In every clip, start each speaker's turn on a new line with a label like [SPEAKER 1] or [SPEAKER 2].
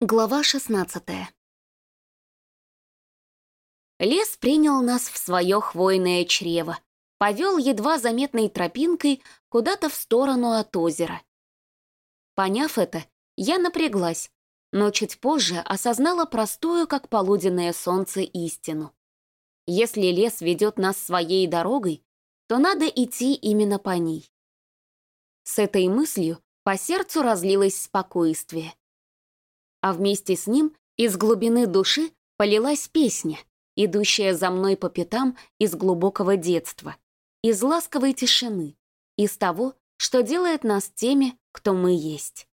[SPEAKER 1] Глава 16 Лес принял нас в свое хвойное чрево, повел едва заметной тропинкой куда-то в сторону от озера. Поняв это, я напряглась, но чуть позже осознала простую, как полуденное солнце, истину. Если лес ведет нас своей дорогой, то надо идти именно по ней. С этой мыслью по сердцу разлилось спокойствие а вместе с ним из глубины души полилась песня, идущая за мной по пятам из глубокого детства, из ласковой тишины, из того, что делает нас теми, кто мы есть.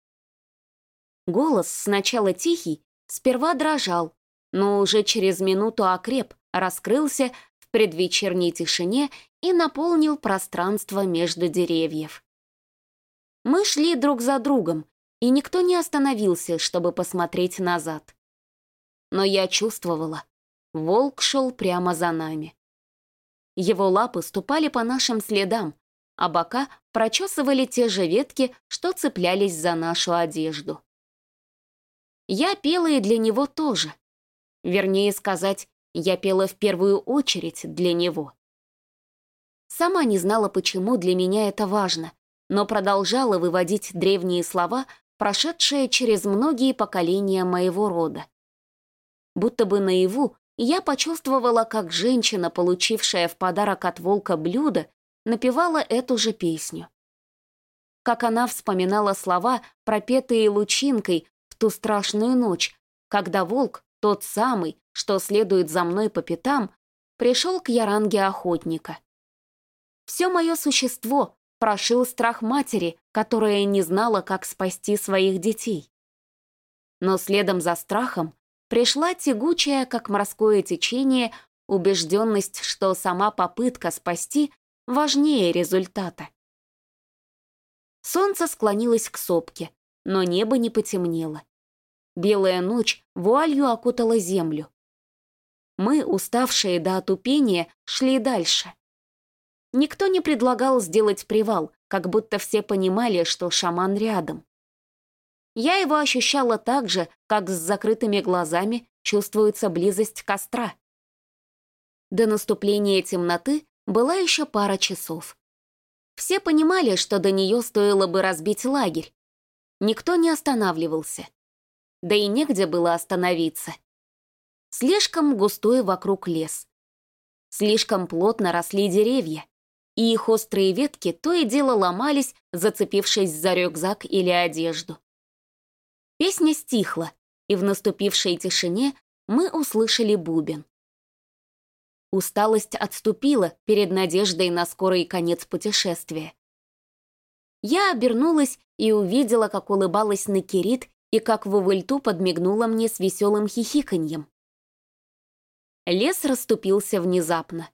[SPEAKER 1] Голос, сначала тихий, сперва дрожал, но уже через минуту окреп, раскрылся в предвечерней тишине и наполнил пространство между деревьев. Мы шли друг за другом, и никто не остановился, чтобы посмотреть назад. Но я чувствовала, волк шел прямо за нами. Его лапы ступали по нашим следам, а бока прочесывали те же ветки, что цеплялись за нашу одежду. Я пела и для него тоже. Вернее сказать, я пела в первую очередь для него. Сама не знала, почему для меня это важно, но продолжала выводить древние слова, прошедшая через многие поколения моего рода. Будто бы наяву я почувствовала, как женщина, получившая в подарок от волка блюдо, напевала эту же песню. Как она вспоминала слова, пропетые лучинкой в ту страшную ночь, когда волк, тот самый, что следует за мной по пятам, пришел к яранге охотника. Все мое существо, прошил страх матери, которая не знала, как спасти своих детей. Но следом за страхом пришла тягучая, как морское течение, убежденность, что сама попытка спасти важнее результата. Солнце склонилось к сопке, но небо не потемнело. Белая ночь вуалью окутала землю. Мы, уставшие до отупения, шли дальше. Никто не предлагал сделать привал, как будто все понимали, что шаман рядом. Я его ощущала так же, как с закрытыми глазами чувствуется близость костра. До наступления темноты была еще пара часов. Все понимали, что до нее стоило бы разбить лагерь. Никто не останавливался. Да и негде было остановиться. Слишком густой вокруг лес. Слишком плотно росли деревья и их острые ветки то и дело ломались, зацепившись за рюкзак или одежду. Песня стихла, и в наступившей тишине мы услышали бубен. Усталость отступила перед надеждой на скорый конец путешествия. Я обернулась и увидела, как улыбалась Накирит и как Вувыльту подмигнула мне с веселым хихиканьем. Лес расступился внезапно.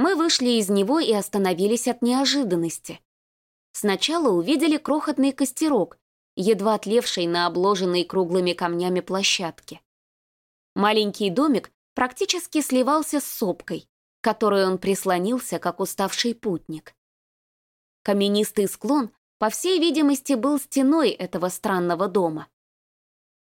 [SPEAKER 1] Мы вышли из него и остановились от неожиданности. Сначала увидели крохотный костерок, едва отлевший на обложенной круглыми камнями площадке. Маленький домик практически сливался с сопкой, которой он прислонился, как уставший путник. Каменистый склон, по всей видимости, был стеной этого странного дома.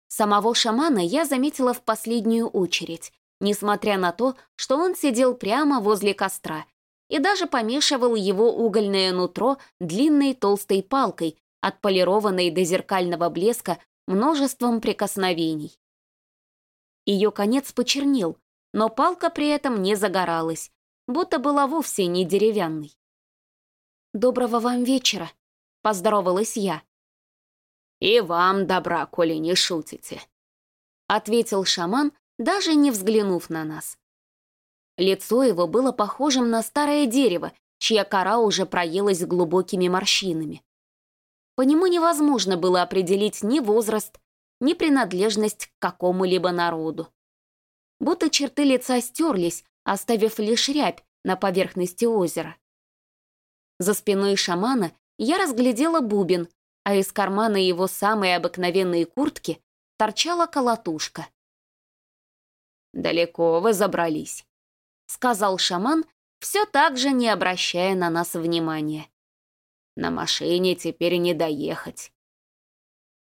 [SPEAKER 1] Самого шамана я заметила в последнюю очередь, несмотря на то, что он сидел прямо возле костра и даже помешивал его угольное нутро длинной толстой палкой, отполированной до зеркального блеска множеством прикосновений. Ее конец почернел, но палка при этом не загоралась, будто была вовсе не деревянной. «Доброго вам вечера», — поздоровалась я. «И вам добра, коли не шутите», — ответил шаман, даже не взглянув на нас. Лицо его было похожим на старое дерево, чья кора уже проелась глубокими морщинами. По нему невозможно было определить ни возраст, ни принадлежность к какому-либо народу. Будто черты лица стерлись, оставив лишь рябь на поверхности озера. За спиной шамана я разглядела бубен, а из кармана его самой обыкновенной куртки торчала колотушка. «Далеко вы забрались», — сказал шаман, все так же не обращая на нас внимания. «На машине теперь не доехать».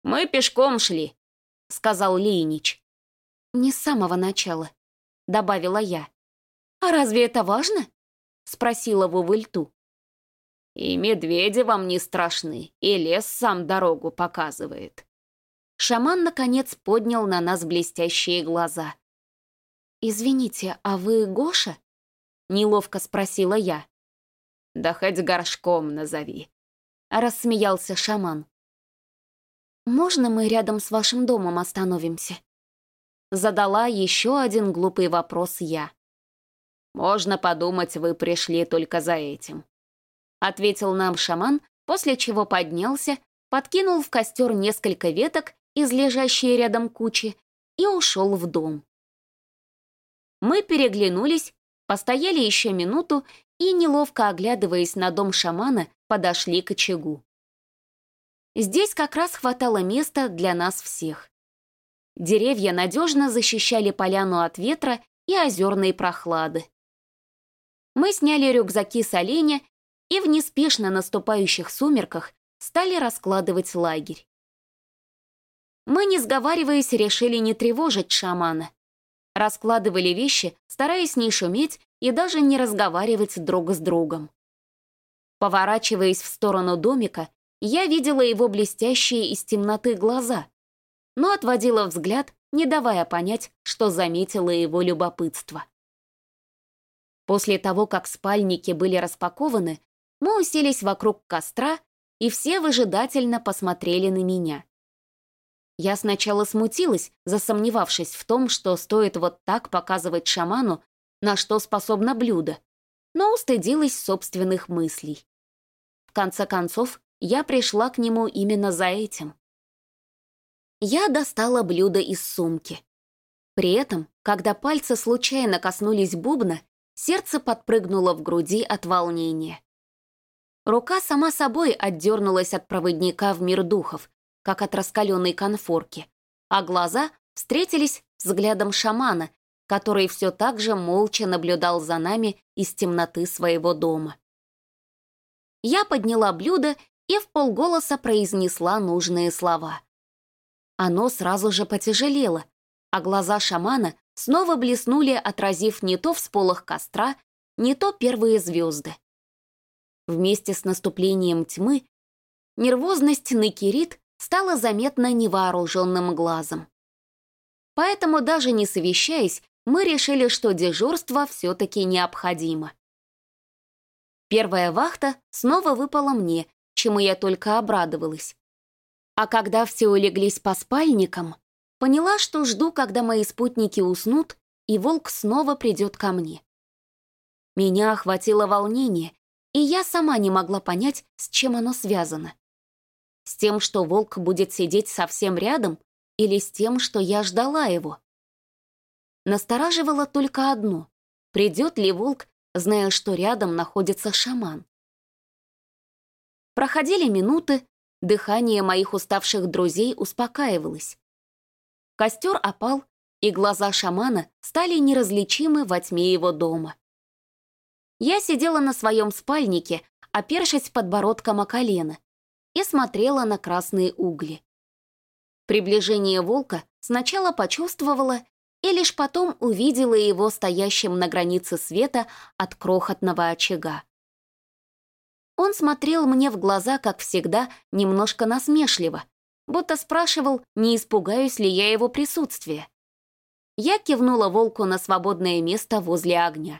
[SPEAKER 1] «Мы пешком шли», — сказал Лейнич. «Не с самого начала», — добавила я. «А разве это важно?» — спросила Вувыльту. «И медведи вам не страшны, и лес сам дорогу показывает». Шаман, наконец, поднял на нас блестящие глаза. «Извините, а вы Гоша?» — неловко спросила я. «Да хоть горшком назови», — рассмеялся шаман. «Можно мы рядом с вашим домом остановимся?» Задала еще один глупый вопрос я. «Можно подумать, вы пришли только за этим», — ответил нам шаман, после чего поднялся, подкинул в костер несколько веток из лежащей рядом кучи и ушел в дом. Мы переглянулись, постояли еще минуту и, неловко оглядываясь на дом шамана, подошли к очагу. Здесь как раз хватало места для нас всех. Деревья надежно защищали поляну от ветра и озерной прохлады. Мы сняли рюкзаки с оленя и в неспешно наступающих сумерках стали раскладывать лагерь. Мы, не сговариваясь, решили не тревожить шамана. Раскладывали вещи, стараясь не шуметь и даже не разговаривать друг с другом. Поворачиваясь в сторону домика, я видела его блестящие из темноты глаза, но отводила взгляд, не давая понять, что заметила его любопытство. После того, как спальники были распакованы, мы уселись вокруг костра, и все выжидательно посмотрели на меня. Я сначала смутилась, засомневавшись в том, что стоит вот так показывать шаману, на что способно блюдо, но устыдилась собственных мыслей. В конце концов, я пришла к нему именно за этим. Я достала блюдо из сумки. При этом, когда пальцы случайно коснулись бубна, сердце подпрыгнуло в груди от волнения. Рука сама собой отдернулась от проводника в мир духов, как от раскаленной конфорки, а глаза встретились взглядом шамана, который все так же молча наблюдал за нами из темноты своего дома. Я подняла блюдо и в полголоса произнесла нужные слова. Оно сразу же потяжелело, а глаза шамана снова блеснули, отразив не то всполох костра, не то первые звезды. Вместе с наступлением тьмы нервозность Накирит стала заметна невооруженным глазом. Поэтому, даже не совещаясь, мы решили, что дежурство все-таки необходимо. Первая вахта снова выпала мне, чему я только обрадовалась. А когда все улеглись по спальникам, поняла, что жду, когда мои спутники уснут, и волк снова придет ко мне. Меня охватило волнение, и я сама не могла понять, с чем оно связано. С тем, что волк будет сидеть совсем рядом, или с тем, что я ждала его. Настораживало только одно — придет ли волк, зная, что рядом находится шаман. Проходили минуты, Дыхание моих уставших друзей успокаивалось. Костер опал, и глаза шамана стали неразличимы во тьме его дома. Я сидела на своем спальнике, опершись подбородком о колено, и смотрела на красные угли. Приближение волка сначала почувствовала и лишь потом увидела его стоящим на границе света от крохотного очага. Он смотрел мне в глаза, как всегда, немножко насмешливо, будто спрашивал, не испугаюсь ли я его присутствия. Я кивнула волку на свободное место возле огня.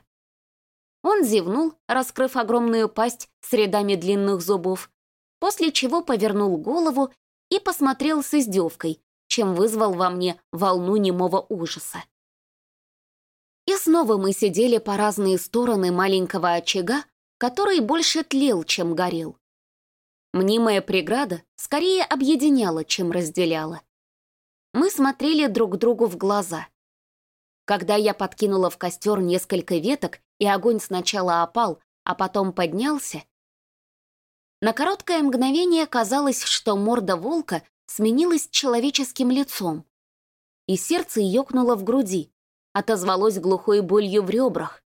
[SPEAKER 1] Он зевнул, раскрыв огромную пасть с рядами длинных зубов, после чего повернул голову и посмотрел с издевкой, чем вызвал во мне волну немого ужаса. И снова мы сидели по разные стороны маленького очага, который больше тлел, чем горел. Мнимая преграда скорее объединяла, чем разделяла. Мы смотрели друг другу в глаза. Когда я подкинула в костер несколько веток, и огонь сначала опал, а потом поднялся, на короткое мгновение казалось, что морда волка сменилась человеческим лицом. И сердце ёкнуло в груди, отозвалось глухой болью в ребрах,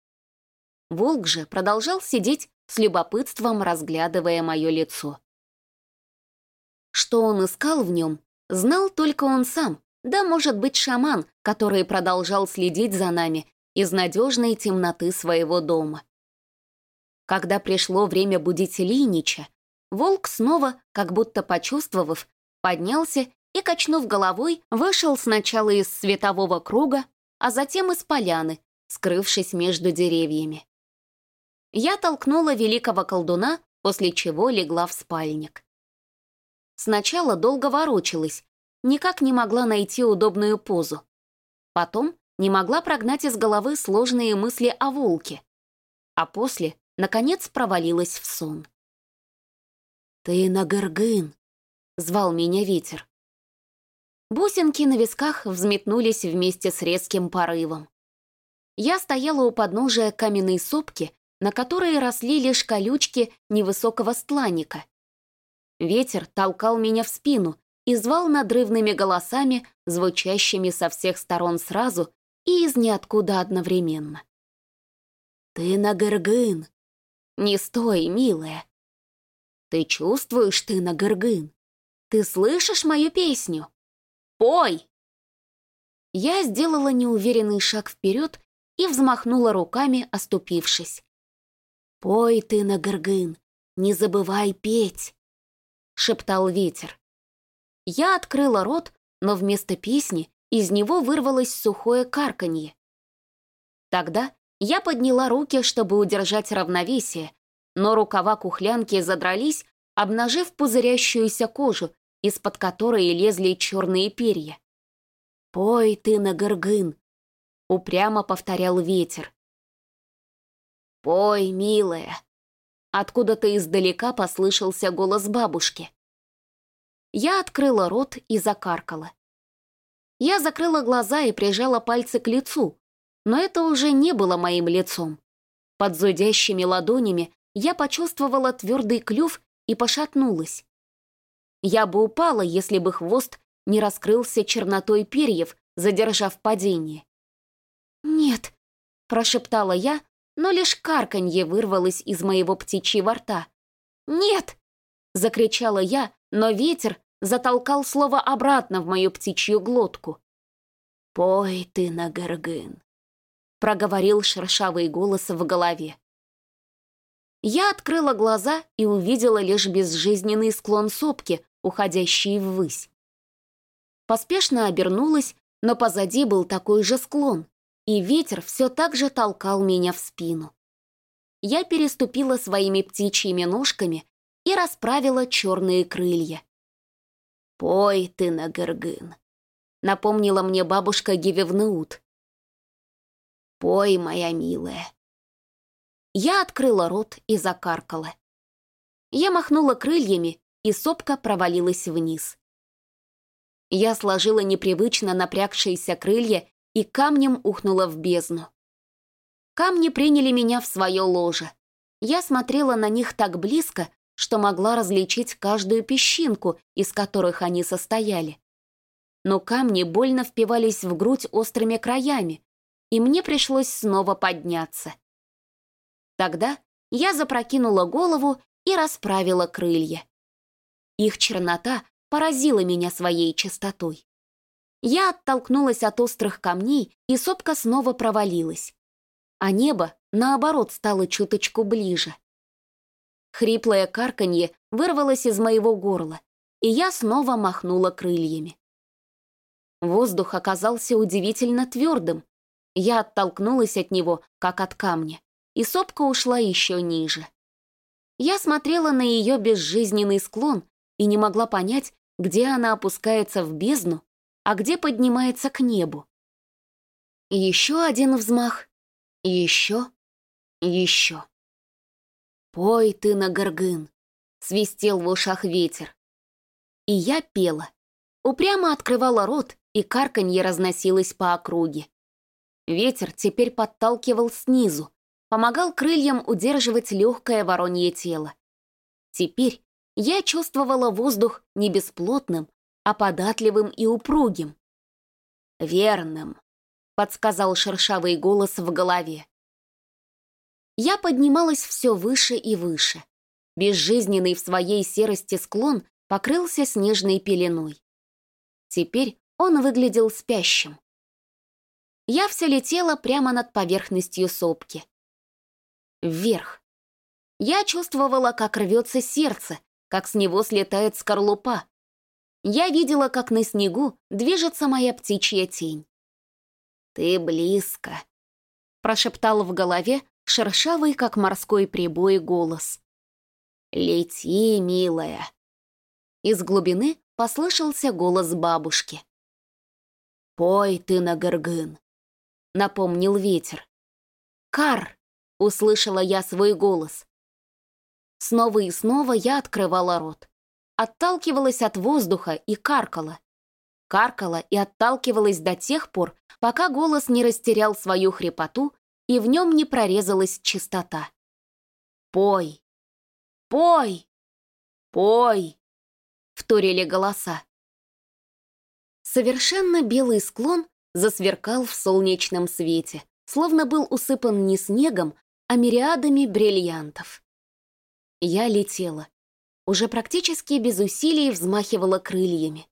[SPEAKER 1] Волк же продолжал сидеть с любопытством, разглядывая мое лицо. Что он искал в нем, знал только он сам, да, может быть, шаман, который продолжал следить за нами из надежной темноты своего дома. Когда пришло время будить Ильинича, волк снова, как будто почувствовав, поднялся и, качнув головой, вышел сначала из светового круга, а затем из поляны, скрывшись между деревьями. Я толкнула великого колдуна, после чего легла в спальник. Сначала долго ворочалась, никак не могла найти удобную позу. Потом не могла прогнать из головы сложные мысли о волке. А после, наконец, провалилась в сон. «Ты на Гыргын!» — звал меня ветер. Бусинки на висках взметнулись вместе с резким порывом. Я стояла у подножия каменной сопки, на которой росли лишь колючки невысокого стланника. Ветер толкал меня в спину, и звал надрывными голосами, звучащими со всех сторон сразу и из ниоткуда одновременно. «Ты на Гыргын!» «Не стой, милая!» «Ты чувствуешь, ты на Гыргын? Ты слышишь мою песню? Пой!» Я сделала неуверенный шаг вперед и взмахнула руками, оступившись. «Пой ты на Гыргын, не забывай петь!» — шептал ветер. Я открыла рот, но вместо песни из него вырвалось сухое карканье. Тогда я подняла руки, чтобы удержать равновесие, но рукава кухлянки задрались, обнажив пузырящуюся кожу, из-под которой лезли черные перья. «Пой ты на горгын!» — упрямо повторял ветер. «Пой, милая!» Откуда-то издалека послышался голос бабушки. Я открыла рот и закаркала. Я закрыла глаза и прижала пальцы к лицу, но это уже не было моим лицом. Под зудящими ладонями я почувствовала твердый клюв и пошатнулась. Я бы упала, если бы хвост не раскрылся чернотой перьев, задержав падение. «Нет», — прошептала я, но лишь карканье вырвалось из моего птичьего рта. «Нет!» — закричала я, но ветер затолкал слово обратно в мою птичью глотку. «Пой ты на горгын», — проговорил шершавый голос в голове. Я открыла глаза и увидела лишь безжизненный склон сопки, уходящий ввысь. Поспешно обернулась, но позади был такой же склон, и ветер все так же толкал меня в спину. Я переступила своими птичьими ножками и расправила черные крылья. «Пой ты на Гыргын», — напомнила мне бабушка Гивевнеут. «Пой, моя милая». Я открыла рот и закаркала. Я махнула крыльями, и сопка провалилась вниз. Я сложила непривычно напрягшиеся крылья и камнем ухнула в бездну. Камни приняли меня в свое ложе. Я смотрела на них так близко, что могла различить каждую песчинку, из которых они состояли. Но камни больно впивались в грудь острыми краями, и мне пришлось снова подняться. Тогда я запрокинула голову и расправила крылья. Их чернота поразила меня своей чистотой. Я оттолкнулась от острых камней, и сопка снова провалилась. А небо, наоборот, стало чуточку ближе. Хриплое карканье вырвалось из моего горла, и я снова махнула крыльями. Воздух оказался удивительно твердым. Я оттолкнулась от него, как от камня, и сопка ушла еще ниже. Я смотрела на ее безжизненный склон и не могла понять, где она опускается в бездну, а где поднимается к небу. Еще один взмах, еще, еще. «Пой ты на горгын!» — свистел в ушах ветер. И я пела. Упрямо открывала рот, и карканье разносилось по округе. Ветер теперь подталкивал снизу, помогал крыльям удерживать легкое воронье тело. Теперь я чувствовала воздух не бесплотным, а податливым и упругим. «Верным», — подсказал шершавый голос в голове. Я поднималась все выше и выше. Безжизненный в своей серости склон покрылся снежной пеленой. Теперь он выглядел спящим. Я все летела прямо над поверхностью сопки. Вверх. Я чувствовала, как рвется сердце, как с него слетает скорлупа. Я видела, как на снегу движется моя птичья тень. «Ты близко», — прошептал в голове шершавый, как морской прибой, голос. «Лети, милая». Из глубины послышался голос бабушки. «Пой ты на горгын», — напомнил ветер. «Кар!» — услышала я свой голос. Снова и снова я открывала рот. Отталкивалась от воздуха и каркала. Каркала и отталкивалась до тех пор, пока голос не растерял свою хрипоту и в нем не прорезалась чистота. «Пой! Пой! Пой!» — вторили голоса. Совершенно белый склон засверкал в солнечном свете, словно был усыпан не снегом, а мириадами бриллиантов. Я летела. Уже практически без усилий взмахивала крыльями.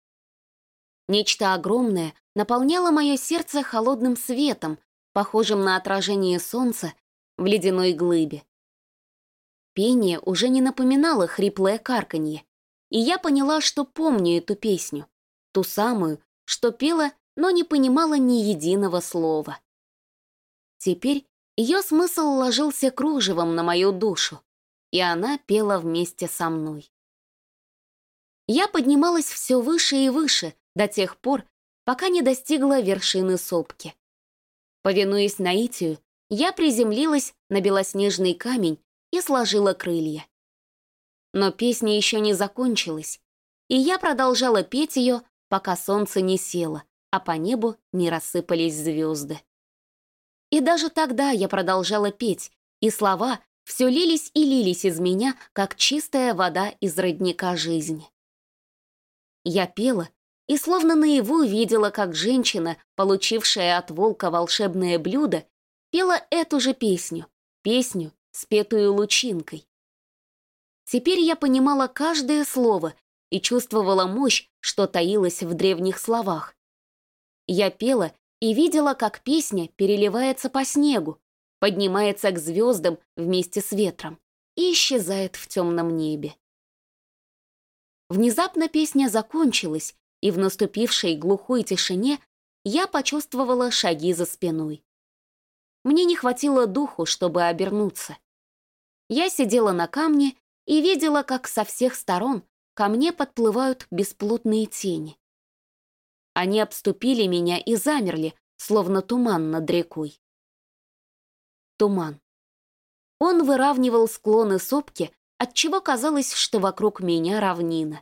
[SPEAKER 1] Нечто огромное наполняло мое сердце холодным светом, похожим на отражение солнца в ледяной глыбе. Пение уже не напоминало хриплое карканье, и я поняла, что помню эту песню, ту самую, что пела, но не понимала ни единого слова. Теперь ее смысл ложился кружевом на мою душу, и она пела вместе со мной. Я поднималась все выше и выше до тех пор, пока не достигла вершины сопки. Повинуясь наитию, я приземлилась на белоснежный камень и сложила крылья. Но песня еще не закончилась, и я продолжала петь ее, пока солнце не село, а по небу не рассыпались звезды. И даже тогда я продолжала петь, и слова все лились и лились из меня, как чистая вода из родника жизни. Я пела, и словно наяву видела, как женщина, получившая от волка волшебное блюдо, пела эту же песню, песню, спетую лучинкой. Теперь я понимала каждое слово и чувствовала мощь, что таилась в древних словах. Я пела и видела, как песня переливается по снегу, поднимается к звездам вместе с ветром и исчезает в темном небе. Внезапно песня закончилась, и в наступившей глухой тишине я почувствовала шаги за спиной. Мне не хватило духу, чтобы обернуться. Я сидела на камне и видела, как со всех сторон ко мне подплывают бесплотные тени. Они обступили меня и замерли, словно туман над рекой. Туман. Он выравнивал склоны сопки, отчего казалось, что вокруг меня равнина.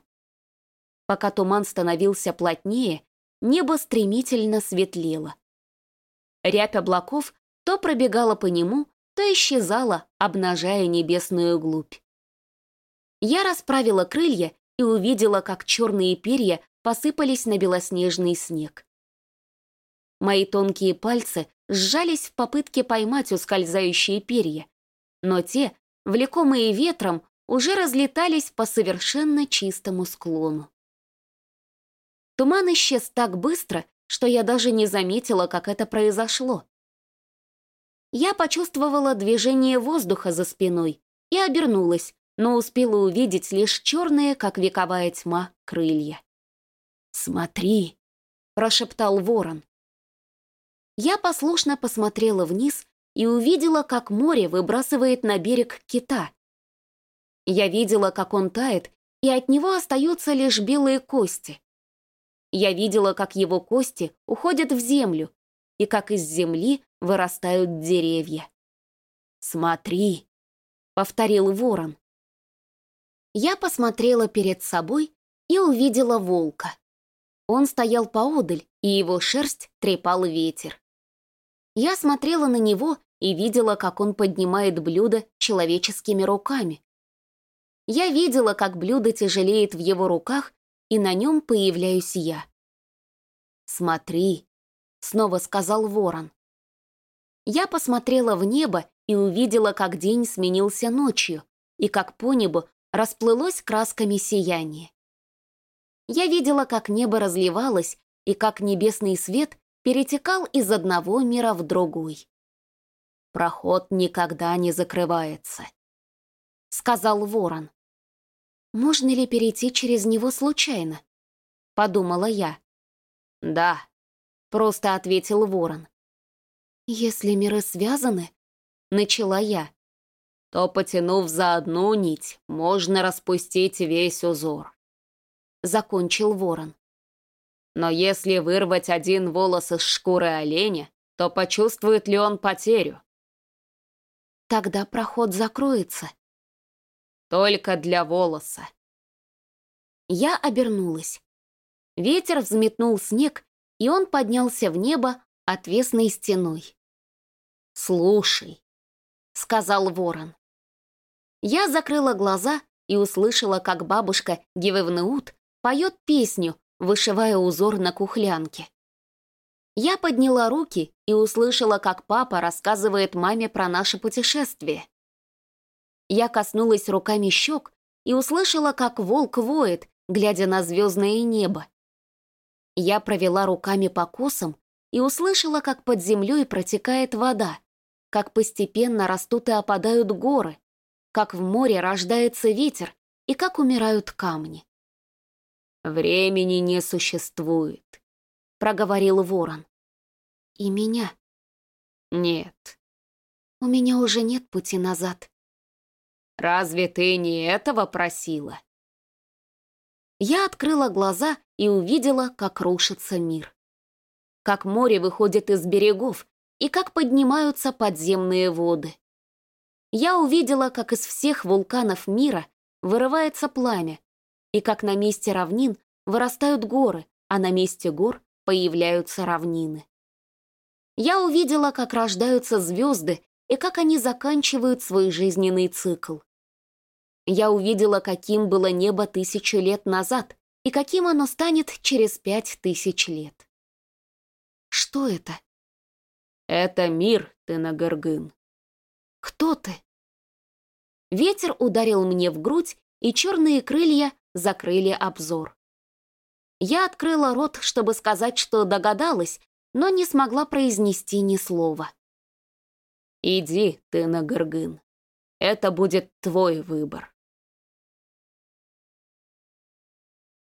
[SPEAKER 1] Пока туман становился плотнее, небо стремительно светлело. Рябь облаков то пробегала по нему, то исчезала, обнажая небесную глубь. Я расправила крылья и увидела, как черные перья посыпались на белоснежный снег. Мои тонкие пальцы сжались в попытке поймать ускользающие перья, но те, влекомые ветром, уже разлетались по совершенно чистому склону. Туман исчез так быстро, что я даже не заметила, как это произошло. Я почувствовала движение воздуха за спиной и обернулась, но успела увидеть лишь черные, как вековая тьма, крылья. «Смотри!» — прошептал ворон. Я послушно посмотрела вниз и увидела, как море выбрасывает на берег кита. Я видела, как он тает, и от него остаются лишь белые кости. Я видела, как его кости уходят в землю и как из земли вырастают деревья. «Смотри!» — повторил ворон. Я посмотрела перед собой и увидела волка. Он стоял поодаль, и его шерсть трепал ветер. Я смотрела на него и видела, как он поднимает блюдо человеческими руками. Я видела, как блюдо тяжелеет в его руках и на нем появляюсь я. «Смотри», — снова сказал ворон. Я посмотрела в небо и увидела, как день сменился ночью, и как по небу расплылось красками сияние. Я видела, как небо разливалось, и как небесный свет перетекал из одного мира в другой. «Проход никогда не закрывается», — сказал ворон. «Можно ли перейти через него случайно?» — подумала я. «Да», — просто ответил ворон. «Если миры связаны», — начала я, то, потянув за одну нить, можно распустить весь узор. Закончил ворон. Но если вырвать один волос из шкуры оленя, то почувствует ли он потерю? Тогда проход закроется. Только для волоса. Я обернулась. Ветер взметнул снег, и он поднялся в небо отвесной стеной. «Слушай», — сказал ворон. Я закрыла глаза и услышала, как бабушка Гивевнеут поет песню, вышивая узор на кухлянке. Я подняла руки и услышала, как папа рассказывает маме про наше путешествие. Я коснулась руками щек и услышала, как волк воет, глядя на звездное небо. Я провела руками по косам и услышала, как под землей протекает вода, как постепенно растут и опадают горы, как в море рождается ветер и как умирают камни. «Времени не существует», — проговорил ворон. «И меня?» «Нет». «У меня уже нет пути назад». «Разве ты не этого просила?» Я открыла глаза и увидела, как рушится мир. Как море выходит из берегов и как поднимаются подземные воды. Я увидела, как из всех вулканов мира вырывается пламя, и как на месте равнин вырастают горы, а на месте гор появляются равнины. Я увидела, как рождаются звезды и как они заканчивают свой жизненный цикл. Я увидела, каким было небо тысячу лет назад и каким оно станет через пять тысяч лет. Что это? Это мир, Тенагыргын. Кто ты? Ветер ударил мне в грудь, и черные крылья закрыли обзор. Я открыла рот, чтобы сказать, что догадалась, но не смогла произнести ни слова. «Иди ты на Горгын. Это будет твой выбор».